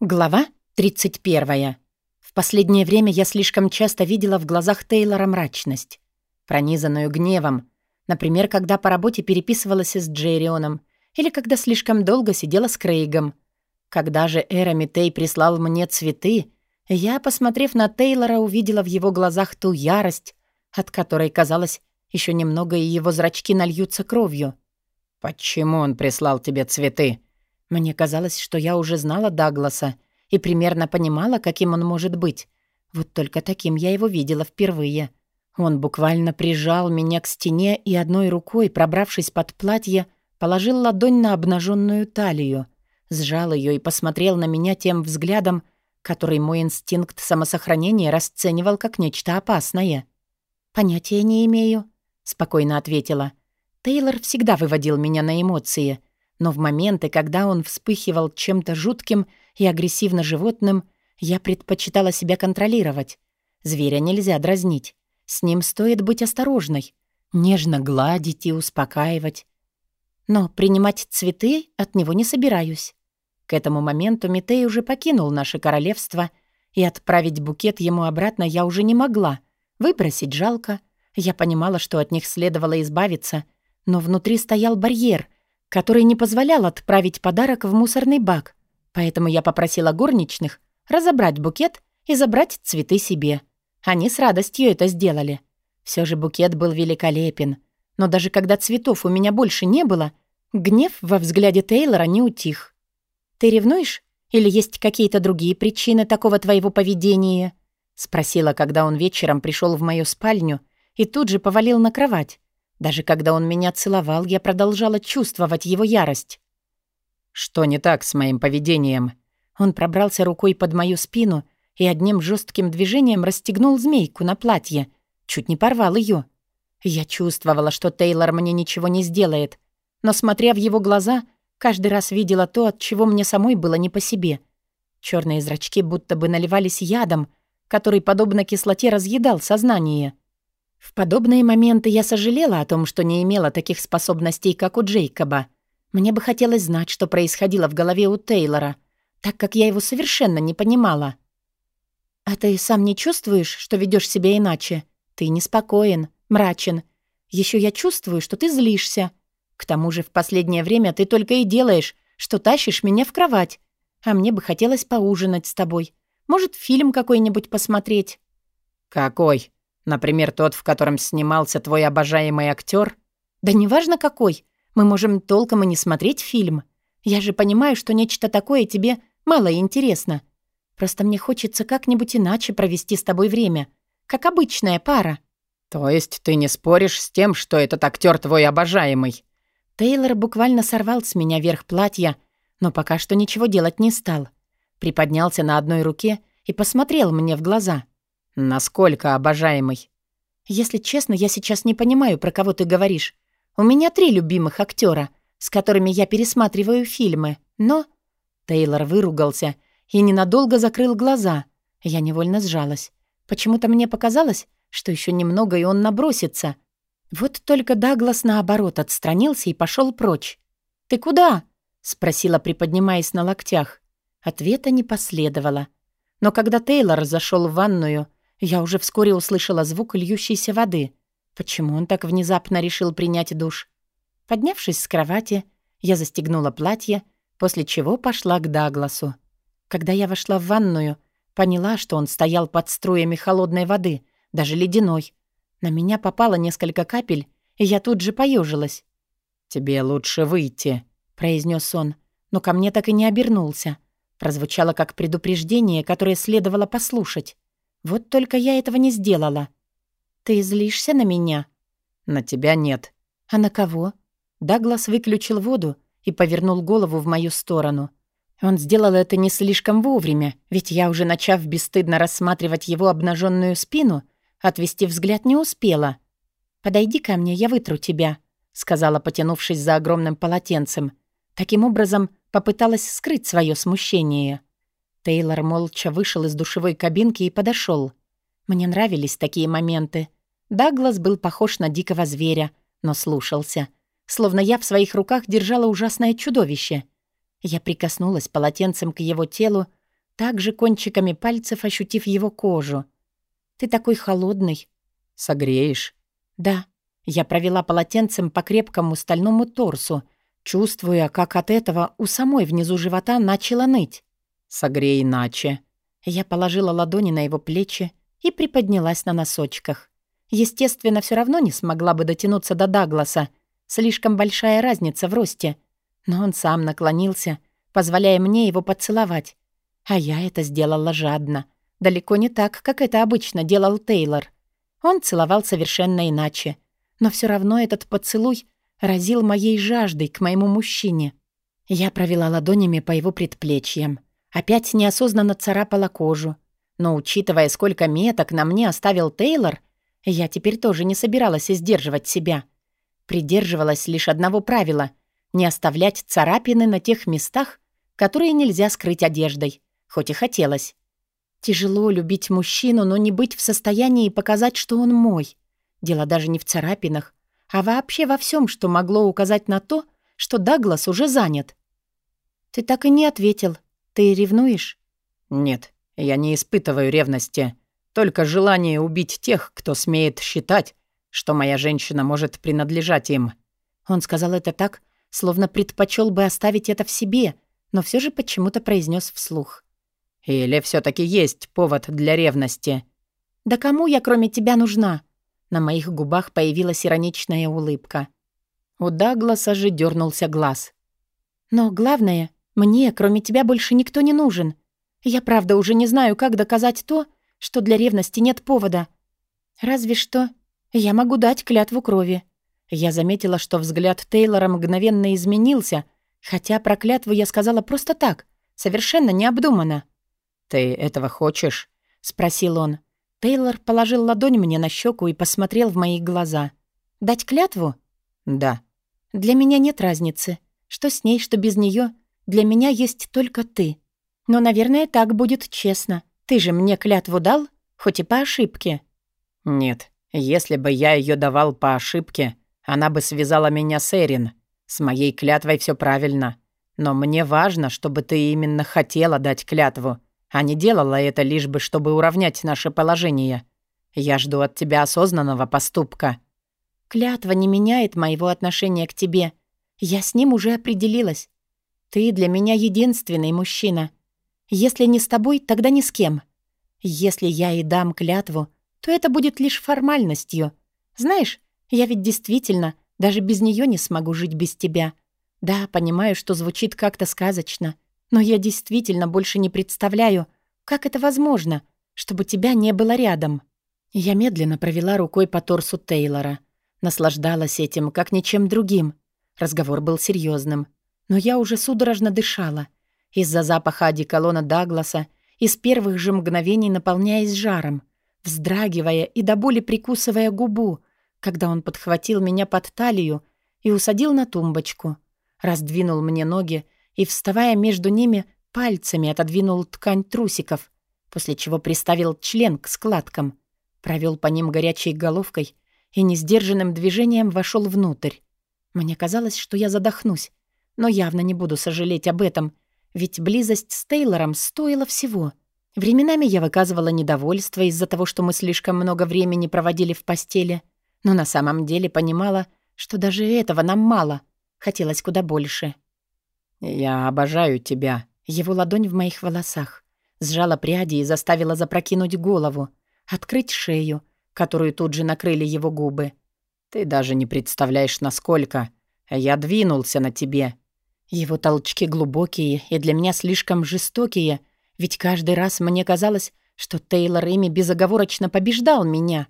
Глава 31. В последнее время я слишком часто видела в глазах Тейлора мрачность, пронизанную гневом. Например, когда по работе переписывалась с Джерионом или когда слишком долго сидела с Крейгом. Когда же Эра Митей прислал мне цветы, я, посмотрев на Тейлора, увидела в его глазах ту ярость, от которой, казалось, еще немного и его зрачки нальются кровью. «Почему он прислал тебе цветы?» Мне казалось, что я уже знала Дагласа и примерно понимала, каким он может быть. Вот только таким я его видела впервые. Он буквально прижал меня к стене и одной рукой, пробравшись под платье, положил ладонь на обнаженную талию, сжал ее и посмотрел на меня тем взглядом, который мой инстинкт самосохранения расценивал как нечто опасное. «Понятия не имею», — спокойно ответила. Тейлор всегда выводил меня на эмоции — но в моменты, когда он вспыхивал чем-то жутким и агрессивно животным, я предпочитала себя контролировать. Зверя нельзя дразнить. С ним стоит быть осторожной, нежно гладить и успокаивать. Но принимать цветы от него не собираюсь. К этому моменту Митей уже покинул наше королевство, и отправить букет ему обратно я уже не могла. Выбросить жалко. Я понимала, что от них следовало избавиться, но внутри стоял барьер — который не позволял отправить подарок в мусорный бак, поэтому я попросила горничных разобрать букет и забрать цветы себе. Они с радостью это сделали. Все же букет был великолепен, но даже когда цветов у меня больше не было, гнев во взгляде Тейлора не утих. «Ты ревнуешь? Или есть какие-то другие причины такого твоего поведения?» — спросила, когда он вечером пришел в мою спальню и тут же повалил на кровать, даже когда он меня целовал, я продолжала чувствовать его ярость. «Что не так с моим поведением?» Он пробрался рукой под мою спину и одним жестким движением расстегнул змейку на платье. Чуть не порвал ее. Я чувствовала, что Тейлор мне ничего не сделает, но, смотря в его глаза, каждый раз видела то, от чего мне самой было не по себе. Черные зрачки будто бы наливались ядом, который, подобно кислоте, разъедал сознание. В подобные моменты я сожалела о том, что не имела таких способностей, как у Джейкоба. Мне бы хотелось знать, что происходило в голове у Тейлора, так как я его совершенно не понимала. «А ты сам не чувствуешь, что ведешь себя иначе? Ты неспокоен, мрачен. Еще я чувствую, что ты злишься. К тому же в последнее время ты только и делаешь, что тащишь меня в кровать. А мне бы хотелось поужинать с тобой. Может, фильм какой-нибудь посмотреть?» «Какой?» Например, тот, в котором снимался твой обожаемый актер? Да неважно какой. Мы можем толком и не смотреть фильм. Я же понимаю, что нечто такое тебе мало интересно. Просто мне хочется как-нибудь иначе провести с тобой время. Как обычная пара. То есть ты не споришь с тем, что этот актер твой обожаемый? Тейлор буквально сорвал с меня верх платья, но пока что ничего делать не стал. Приподнялся на одной руке и посмотрел мне в глаза — «Насколько обожаемый?» «Если честно, я сейчас не понимаю, про кого ты говоришь. У меня три любимых актера, с которыми я пересматриваю фильмы, но...» Тейлор выругался и ненадолго закрыл глаза. Я невольно сжалась. Почему-то мне показалось, что еще немного, и он набросится. Вот только Даглас, наоборот, отстранился и пошел прочь. «Ты куда?» — спросила, приподнимаясь на локтях. Ответа не последовало. Но когда Тейлор зашел в ванную, я уже вскоре услышала звук льющейся воды. Почему он так внезапно решил принять душ? Поднявшись с кровати, я застегнула платье, после чего пошла к Дагласу. Когда я вошла в ванную, поняла, что он стоял под струями холодной воды, даже ледяной. На меня попало несколько капель, и я тут же поежилась. «Тебе лучше выйти», — произнес он, но ко мне так и не обернулся. Прозвучало как предупреждение, которое следовало послушать. Вот только я этого не сделала. Ты злишься на меня? На тебя нет. А на кого? Даглас выключил воду и повернул голову в мою сторону. Он сделал это не слишком вовремя, ведь я уже начав бесстыдно рассматривать его обнаженную спину, отвести взгляд не успела. «Подойди ко мне, я вытру тебя», — сказала, потянувшись за огромным полотенцем. Таким образом, попыталась скрыть свое смущение. Тейлор молча вышел из душевой кабинки и подошел. Мне нравились такие моменты. Даглас был похож на дикого зверя, но слушался. Словно я в своих руках держала ужасное чудовище. Я прикоснулась полотенцем к его телу, также кончиками пальцев ощутив его кожу. «Ты такой холодный». «Согреешь?» «Да». Я провела полотенцем по крепкому стальному торсу, чувствуя, как от этого у самой внизу живота начало ныть. «Согрей иначе». Я положила ладони на его плечи и приподнялась на носочках. Естественно, все равно не смогла бы дотянуться до Дагласа. Слишком большая разница в росте. Но он сам наклонился, позволяя мне его поцеловать. А я это сделала жадно. Далеко не так, как это обычно делал Тейлор. Он целовал совершенно иначе. Но все равно этот поцелуй разил моей жаждой к моему мужчине. Я провела ладонями по его предплечьям. Опять неосознанно царапала кожу. Но учитывая, сколько меток на мне оставил Тейлор, я теперь тоже не собиралась сдерживать себя. Придерживалась лишь одного правила — не оставлять царапины на тех местах, которые нельзя скрыть одеждой, хоть и хотелось. Тяжело любить мужчину, но не быть в состоянии показать, что он мой. Дело даже не в царапинах, а вообще во всем, что могло указать на то, что Даглас уже занят. «Ты так и не ответил. Ты ревнуешь?» «Нет, я не испытываю ревности. Только желание убить тех, кто смеет считать, что моя женщина может принадлежать им». Он сказал это так, словно предпочел бы оставить это в себе, но все же почему-то произнес вслух. «Или все таки есть повод для ревности?» «Да кому я, кроме тебя, нужна?» На моих губах появилась ироничная улыбка. У Дагласа же дернулся глаз. «Но главное, мне, кроме тебя, больше никто не нужен. Я, правда, уже не знаю, как доказать то, что для ревности нет повода. Разве что я могу дать клятву крови. Я заметила, что взгляд Тейлора мгновенно изменился, хотя про клятву я сказала просто так, совершенно необдуманно. «Ты этого хочешь?» — спросил он. Тейлор положил ладонь мне на щеку и посмотрел в мои глаза. «Дать клятву?» «Да». «Для меня нет разницы. Что с ней, что без нее. Для меня есть только ты. Но, наверное, так будет честно. Ты же мне клятву дал, хоть и по ошибке». «Нет, если бы я ее давал по ошибке, она бы связала меня с Эрин. С моей клятвой все правильно. Но мне важно, чтобы ты именно хотела дать клятву, а не делала это лишь бы, чтобы уравнять наше положение. Я жду от тебя осознанного поступка». «Клятва не меняет моего отношения к тебе. Я с ним уже определилась. Ты для меня единственный мужчина. Если не с тобой, тогда ни с кем. Если я и дам клятву, то это будет лишь формальностью. Знаешь, я ведь действительно даже без нее не смогу жить без тебя. Да, понимаю, что звучит как-то сказочно, но я действительно больше не представляю, как это возможно, чтобы тебя не было рядом. Я медленно провела рукой по торсу Тейлора. Наслаждалась этим, как ничем другим. Разговор был серьезным, но я уже судорожно дышала — из-за запаха одеколона Дагласа и с первых же мгновений наполняясь жаром, вздрагивая и до боли прикусывая губу, когда он подхватил меня под талию и усадил на тумбочку, раздвинул мне ноги и, вставая между ними, пальцами отодвинул ткань трусиков, после чего приставил член к складкам, провел по ним горячей головкой и несдержанным движением вошел внутрь. Мне казалось, что я задохнусь, но явно не буду сожалеть об этом — ведь близость с Тейлором стоила всего. Временами я выказывала недовольство из-за того, что мы слишком много времени проводили в постели, но на самом деле понимала, что даже этого нам мало. Хотелось куда больше. «Я обожаю тебя». Его ладонь в моих волосах. Сжала пряди и заставила запрокинуть голову, открыть шею, которую тут же накрыли его губы. «Ты даже не представляешь, насколько. Я двинулся на тебе. Его толчки глубокие и для меня слишком жестокие, ведь каждый раз мне казалось, что Тейлор ими безоговорочно побеждал меня.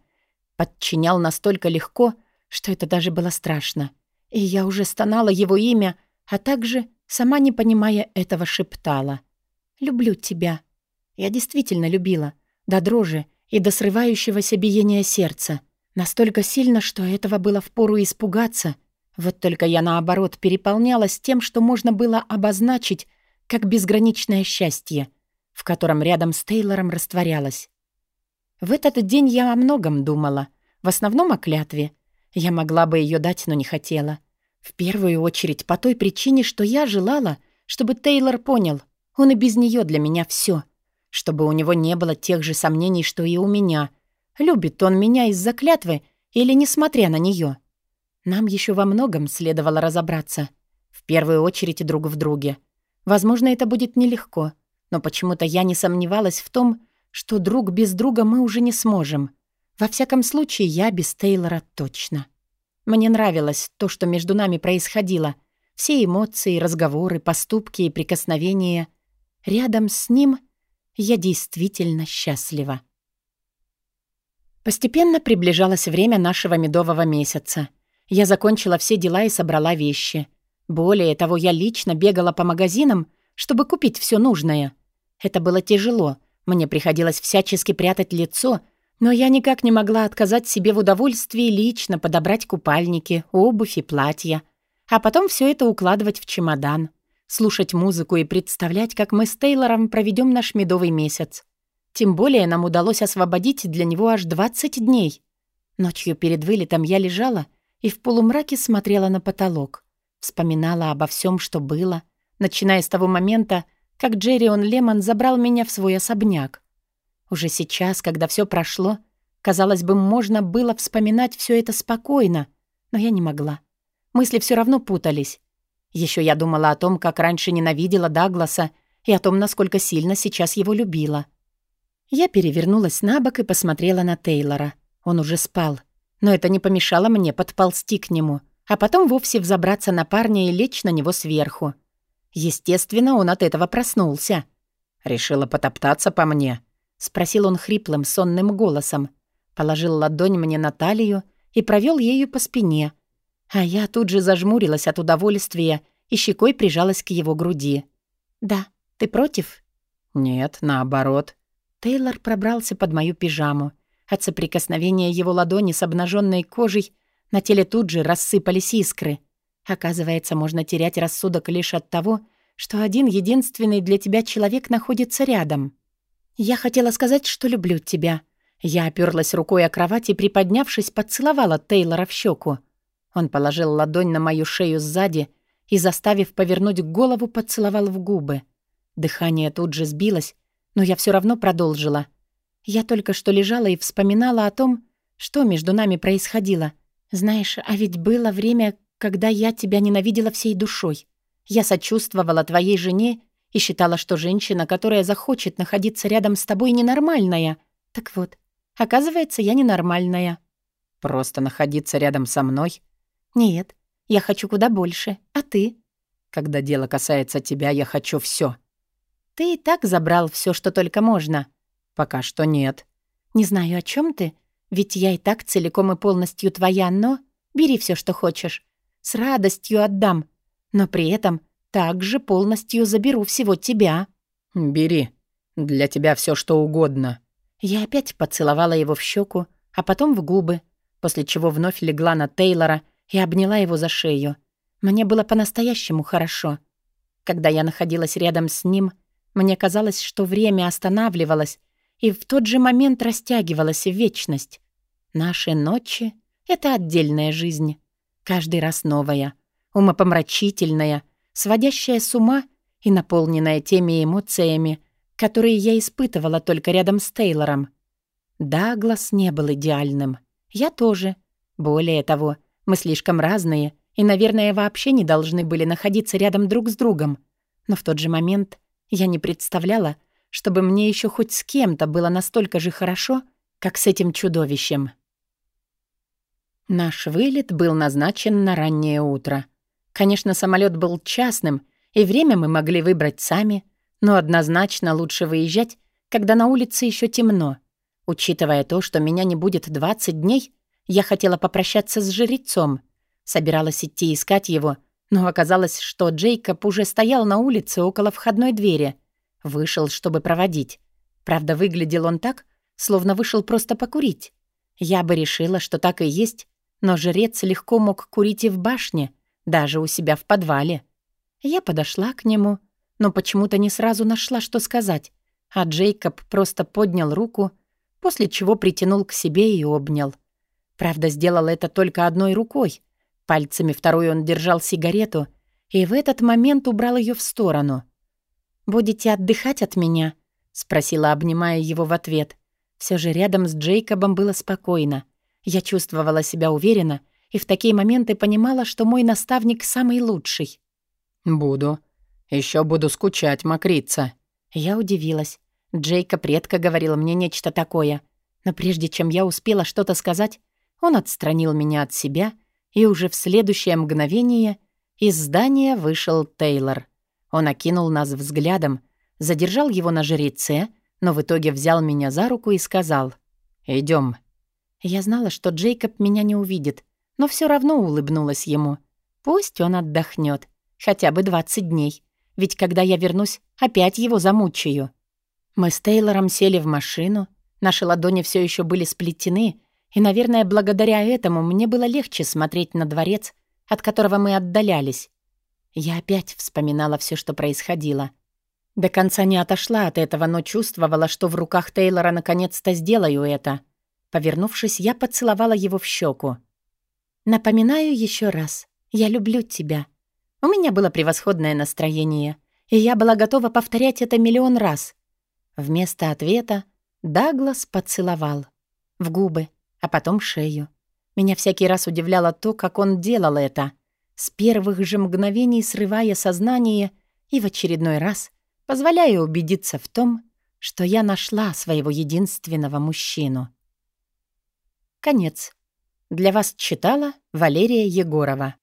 Подчинял настолько легко, что это даже было страшно. И я уже стонала его имя, а также, сама не понимая этого, шептала. «Люблю тебя». Я действительно любила. До дрожи и до срывающегося биения сердца. Настолько сильно, что этого было впору испугаться — вот только я, наоборот, переполнялась тем, что можно было обозначить как безграничное счастье, в котором рядом с Тейлором растворялась. В этот день я о многом думала, в основном о клятве. Я могла бы ее дать, но не хотела. В первую очередь по той причине, что я желала, чтобы Тейлор понял, он и без нее для меня все. чтобы у него не было тех же сомнений, что и у меня. Любит он меня из-за клятвы или несмотря на нее. Нам еще во многом следовало разобраться. В первую очередь друг в друге. Возможно, это будет нелегко, но почему-то я не сомневалась в том, что друг без друга мы уже не сможем. Во всяком случае, я без Тейлора точно. Мне нравилось то, что между нами происходило. Все эмоции, разговоры, поступки и прикосновения. Рядом с ним я действительно счастлива. Постепенно приближалось время нашего медового месяца. Я закончила все дела и собрала вещи. Более того, я лично бегала по магазинам, чтобы купить все нужное. Это было тяжело. Мне приходилось всячески прятать лицо, но я никак не могла отказать себе в удовольствии лично подобрать купальники, обувь и платья, а потом все это укладывать в чемодан слушать музыку и представлять, как мы с Тейлором проведем наш медовый месяц. Тем более нам удалось освободить для него аж 20 дней. Ночью перед вылетом я лежала и в полумраке смотрела на потолок. Вспоминала обо всем, что было, начиная с того момента, как Джеррион Лемон забрал меня в свой особняк. Уже сейчас, когда все прошло, казалось бы, можно было вспоминать все это спокойно, но я не могла. Мысли все равно путались. Еще я думала о том, как раньше ненавидела Дагласа и о том, насколько сильно сейчас его любила. Я перевернулась на бок и посмотрела на Тейлора. Он уже спал. Но это не помешало мне подползти к нему, а потом вовсе взобраться на парня и лечь на него сверху. Естественно, он от этого проснулся. «Решила потоптаться по мне?» — спросил он хриплым, сонным голосом. Положил ладонь мне на талию и провел ею по спине — а я тут же зажмурилась от удовольствия и щекой прижалась к его груди. «Да, ты против?» «Нет, наоборот». Тейлор пробрался под мою пижаму. От соприкосновения его ладони с обнаженной кожей на теле тут же рассыпались искры. Оказывается, можно терять рассудок лишь от того, что один единственный для тебя человек находится рядом. Я хотела сказать, что люблю тебя. Я оперлась рукой о кровать и, приподнявшись, поцеловала Тейлора в щеку. Он положил ладонь на мою шею сзади и, заставив повернуть голову, поцеловал в губы. Дыхание тут же сбилось, но я все равно продолжила. Я только что лежала и вспоминала о том, что между нами происходило. Знаешь, а ведь было время, когда я тебя ненавидела всей душой. Я сочувствовала твоей жене и считала, что женщина, которая захочет находиться рядом с тобой, ненормальная. Так вот, оказывается, я ненормальная. Просто находиться рядом со мной «Нет, я хочу куда больше. А ты?» «Когда дело касается тебя, я хочу все. «Ты и так забрал все, что только можно». «Пока что нет». «Не знаю, о чем ты. Ведь я и так целиком и полностью твоя, но... Бери все, что хочешь. С радостью отдам. Но при этом также полностью заберу всего тебя». «Бери. Для тебя все, что угодно». Я опять поцеловала его в щеку, а потом в губы, после чего вновь легла на Тейлора — и обняла его за шею. Мне было по-настоящему хорошо. Когда я находилась рядом с ним, мне казалось, что время останавливалось и в тот же момент растягивалось в вечность. Наши ночи — это отдельная жизнь. Каждый раз новая, умопомрачительная, сводящая с ума и наполненная теми эмоциями, которые я испытывала только рядом с Тейлором. Даглас не был идеальным. Я тоже. Более того, мы слишком разные и, наверное, вообще не должны были находиться рядом друг с другом. Но в тот же момент я не представляла, чтобы мне еще хоть с кем-то было настолько же хорошо, как с этим чудовищем. Наш вылет был назначен на раннее утро. Конечно, самолет был частным, и время мы могли выбрать сами, но однозначно лучше выезжать, когда на улице еще темно. Учитывая то, что меня не будет 20 дней, я хотела попрощаться с жрецом. Собиралась идти искать его, но оказалось, что Джейкоб уже стоял на улице около входной двери. Вышел, чтобы проводить. Правда, выглядел он так, словно вышел просто покурить. Я бы решила, что так и есть, но жрец легко мог курить и в башне, даже у себя в подвале. Я подошла к нему, но почему-то не сразу нашла, что сказать, а Джейкоб просто поднял руку, после чего притянул к себе и обнял. Правда, сделал это только одной рукой. Пальцами второй он держал сигарету и в этот момент убрал ее в сторону. «Будете отдыхать от меня?» — спросила, обнимая его в ответ. Все же рядом с Джейкобом было спокойно. Я чувствовала себя уверенно и в такие моменты понимала, что мой наставник самый лучший. «Буду. Еще буду скучать, мокрица». Я удивилась. Джейкоб редко говорил мне нечто такое. Но прежде чем я успела что-то сказать, он отстранил меня от себя, и уже в следующее мгновение из здания вышел Тейлор. Он окинул нас взглядом, задержал его на жреце, но в итоге взял меня за руку и сказал «Идем». Я знала, что Джейкоб меня не увидит, но все равно улыбнулась ему. Пусть он отдохнет, хотя бы 20 дней, ведь когда я вернусь, опять его замучаю. Мы с Тейлором сели в машину, наши ладони все еще были сплетены, и, наверное, благодаря этому мне было легче смотреть на дворец, от которого мы отдалялись. Я опять вспоминала все, что происходило. До конца не отошла от этого, но чувствовала, что в руках Тейлора наконец-то сделаю это. Повернувшись, я поцеловала его в щеку. «Напоминаю еще раз, я люблю тебя». У меня было превосходное настроение, и я была готова повторять это миллион раз. Вместо ответа Даглас поцеловал. В губы, а потом шею. Меня всякий раз удивляло то, как он делал это. С первых же мгновений срывая сознание и в очередной раз позволяя убедиться в том, что я нашла своего единственного мужчину. Конец. Для вас читала Валерия Егорова.